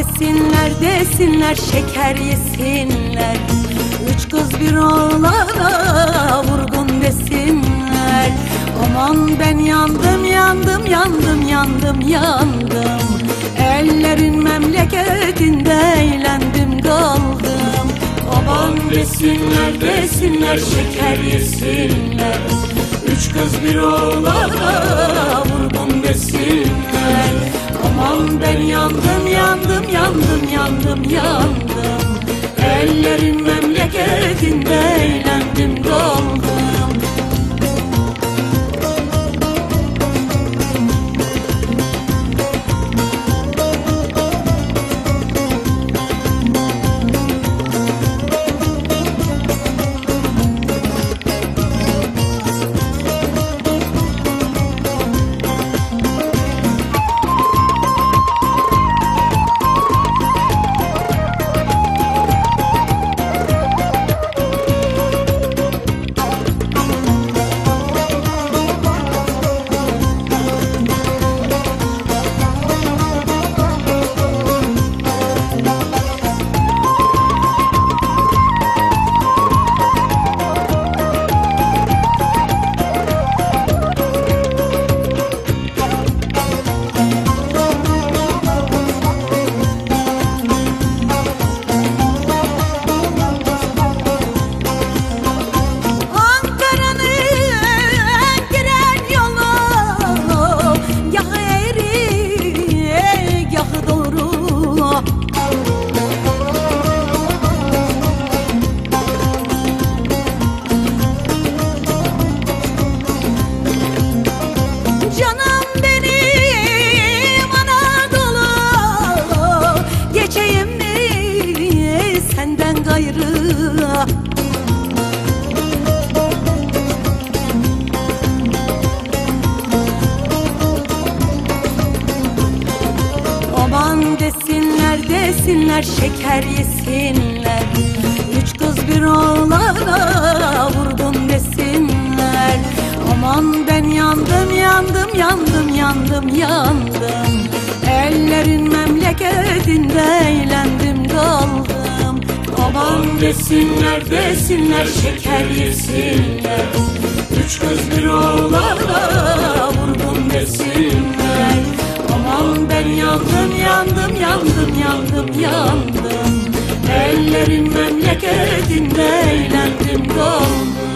desinler desinler şeker yesinler. Üç kız bir oğlana vurgun desinler. Aman ben yandım yandım yandım yandım yandım. Ellerin memleketinde eğlendim kaldım Aman desinler desinler şeker yesinler. Üç kız bir oğlana vurgun desinler Aman ben yandım yandım yandım yandım yandım. Ellerin memleketinde desinler şeker yesinler. Üç kız bir oğlana vurdum desinler. Aman ben yandım yandım yandım yandım yandım. Ellerin memleketinde eğlendim kaldım Aman desinler desinler şeker yesinler. Üç kız bir oğlana vurdum desinler Aman ben yandım yandım yandım yandım yandım. Ellerin memleketinde eğlendim kaldım